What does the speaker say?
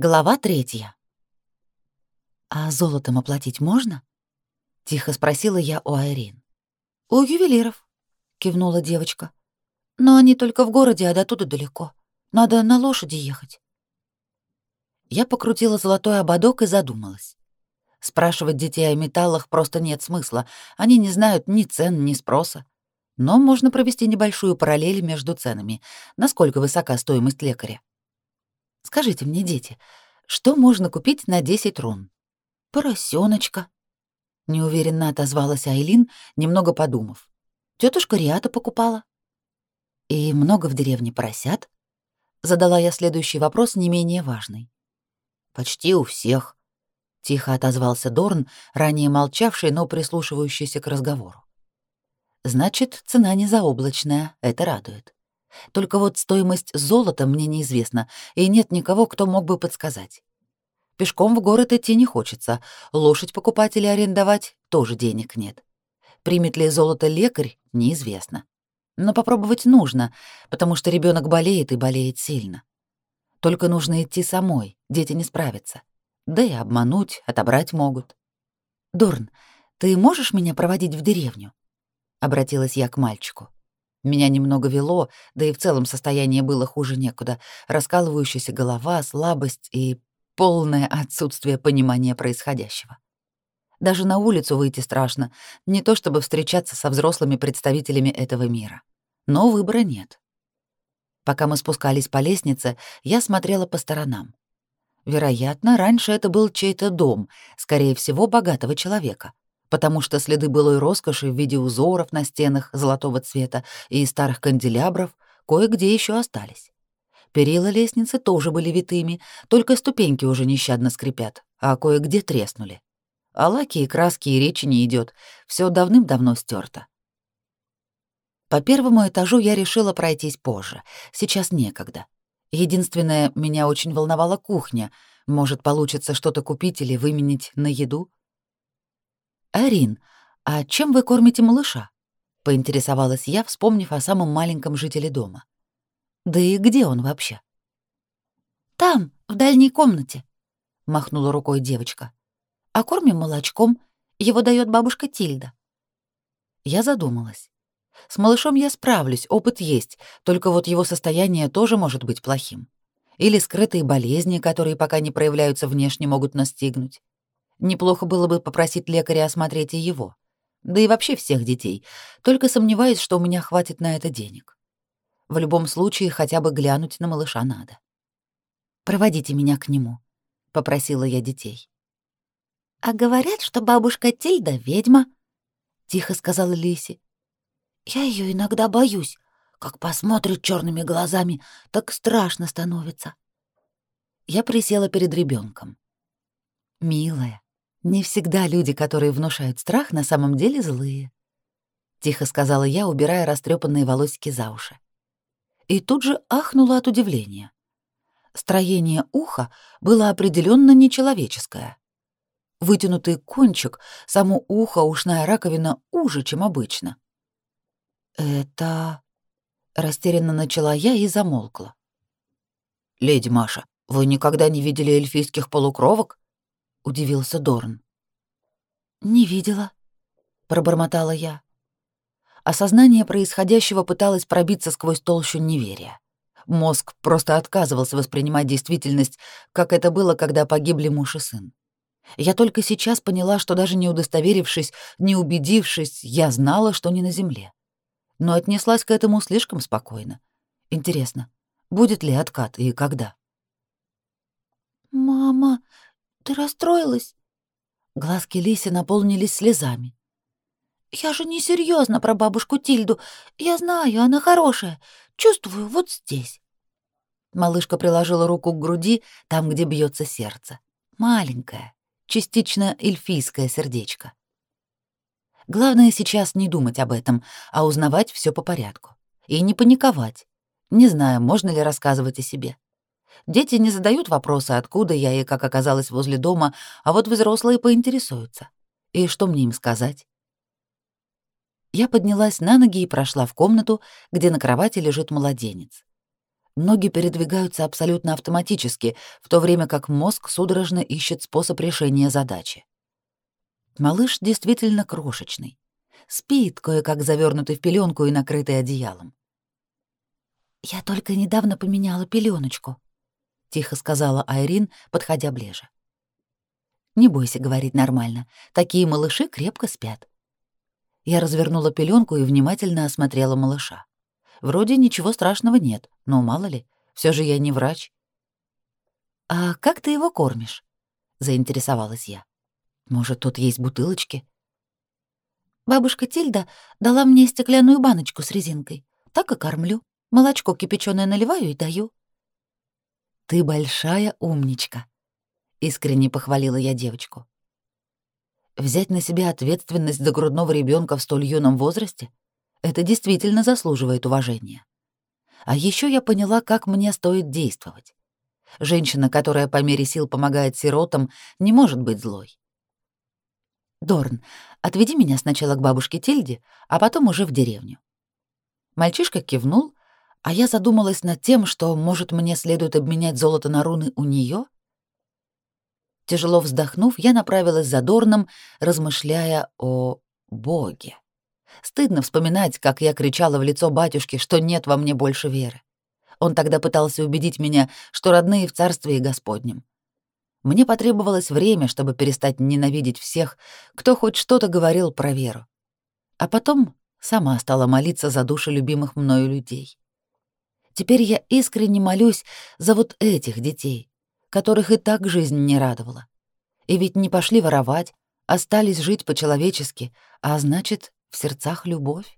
Глава третья. «А золотом оплатить можно?» — тихо спросила я у Айрин. «У ювелиров», — кивнула девочка. «Но они только в городе, а до туда далеко. Надо на лошади ехать». Я покрутила золотой ободок и задумалась. Спрашивать детей о металлах просто нет смысла. Они не знают ни цен, ни спроса. Но можно провести небольшую параллель между ценами. Насколько высока стоимость лекаря? Скажите мне, дети, что можно купить на 10 рун? Поросеночка. Неуверенно отозвалась Айлин, немного подумав. Тетушка Риата покупала. И много в деревне поросят? Задала я следующий вопрос, не менее важный. Почти у всех. Тихо отозвался Дорн, ранее молчавший, но прислушивающийся к разговору. Значит, цена не заоблачная, это радует. Только вот стоимость золота мне неизвестна, и нет никого, кто мог бы подсказать. Пешком в город идти не хочется, лошадь покупать или арендовать тоже денег нет. Примет ли золото лекарь, неизвестно. Но попробовать нужно, потому что ребенок болеет и болеет сильно. Только нужно идти самой, дети не справятся. Да и обмануть, отобрать могут. «Дорн, ты можешь меня проводить в деревню?» — обратилась я к мальчику. Меня немного вело, да и в целом состояние было хуже некуда. Раскалывающаяся голова, слабость и полное отсутствие понимания происходящего. Даже на улицу выйти страшно, не то чтобы встречаться со взрослыми представителями этого мира. Но выбора нет. Пока мы спускались по лестнице, я смотрела по сторонам. Вероятно, раньше это был чей-то дом, скорее всего, богатого человека потому что следы былой роскоши в виде узоров на стенах золотого цвета и старых канделябров кое-где еще остались. Перила лестницы тоже были витыми, только ступеньки уже нещадно скрипят, а кое-где треснули. А лаки и краски и речи не идет, все давным-давно стерто. По первому этажу я решила пройтись позже, сейчас некогда. Единственное, меня очень волновала кухня. Может, получится что-то купить или выменить на еду? «Арин, а чем вы кормите малыша?» — поинтересовалась я, вспомнив о самом маленьком жителе дома. «Да и где он вообще?» «Там, в дальней комнате», — махнула рукой девочка. «А кормим молочком. Его дает бабушка Тильда». Я задумалась. С малышом я справлюсь, опыт есть, только вот его состояние тоже может быть плохим. Или скрытые болезни, которые пока не проявляются внешне, могут настигнуть. Неплохо было бы попросить лекаря осмотреть и его. Да и вообще всех детей. Только сомневаюсь, что у меня хватит на это денег. В любом случае, хотя бы глянуть на малыша надо. «Проводите меня к нему», — попросила я детей. «А говорят, что бабушка Тильда — ведьма», — тихо сказала Лиси. «Я ее иногда боюсь. Как посмотрит черными глазами, так страшно становится». Я присела перед ребенком. «Милая, не всегда люди, которые внушают страх, на самом деле злые. Тихо сказала я, убирая растрепанные волосики за уши. И тут же ахнула от удивления. Строение уха было определенно нечеловеческое. Вытянутый кончик, само ухо, ушная раковина уже, чем обычно. «Это...» — растерянно начала я и замолкла. «Леди Маша, вы никогда не видели эльфийских полукровок?» Удивился Дорн. Не видела, пробормотала я. Осознание происходящего пыталось пробиться сквозь толщу неверия. Мозг просто отказывался воспринимать действительность, как это было, когда погибли муж и сын. Я только сейчас поняла, что даже не удостоверившись, не убедившись, я знала, что не на земле. Но отнеслась к этому слишком спокойно. Интересно, будет ли откат и когда? «Мама, ты расстроилась?» Глазки Лиси наполнились слезами. «Я же не серьезно про бабушку Тильду. Я знаю, она хорошая. Чувствую вот здесь». Малышка приложила руку к груди, там, где бьется сердце. Маленькое, частично эльфийское сердечко. Главное сейчас не думать об этом, а узнавать все по порядку. И не паниковать. Не знаю, можно ли рассказывать о себе. Дети не задают вопросы, откуда я и как оказалась возле дома, а вот взрослые поинтересуются. И что мне им сказать? Я поднялась на ноги и прошла в комнату, где на кровати лежит младенец. Ноги передвигаются абсолютно автоматически, в то время как мозг судорожно ищет способ решения задачи. Малыш действительно крошечный. Спит, кое-как завернутый в пеленку и накрытый одеялом. «Я только недавно поменяла пеленочку, тихо сказала Айрин, подходя ближе. «Не бойся говорить нормально. Такие малыши крепко спят». Я развернула пеленку и внимательно осмотрела малыша. Вроде ничего страшного нет, но мало ли, все же я не врач. «А как ты его кормишь?» — заинтересовалась я. «Может, тут есть бутылочки?» Бабушка Тильда дала мне стеклянную баночку с резинкой. Так и кормлю. Молочко кипяченое наливаю и даю. «Ты большая умничка», — искренне похвалила я девочку. Взять на себя ответственность за грудного ребенка в столь юном возрасте — это действительно заслуживает уважения. А еще я поняла, как мне стоит действовать. Женщина, которая по мере сил помогает сиротам, не может быть злой. «Дорн, отведи меня сначала к бабушке Тильде, а потом уже в деревню». Мальчишка кивнул, а я задумалась над тем, что, может, мне следует обменять золото на руны у нее. Тяжело вздохнув, я направилась за Дорном, размышляя о Боге. Стыдно вспоминать, как я кричала в лицо батюшке, что нет во мне больше веры. Он тогда пытался убедить меня, что родные в Царстве Господнем. Мне потребовалось время, чтобы перестать ненавидеть всех, кто хоть что-то говорил про веру. А потом сама стала молиться за души любимых мною людей. Теперь я искренне молюсь за вот этих детей, которых и так жизнь не радовала. И ведь не пошли воровать, остались жить по-человечески, а значит, в сердцах любовь.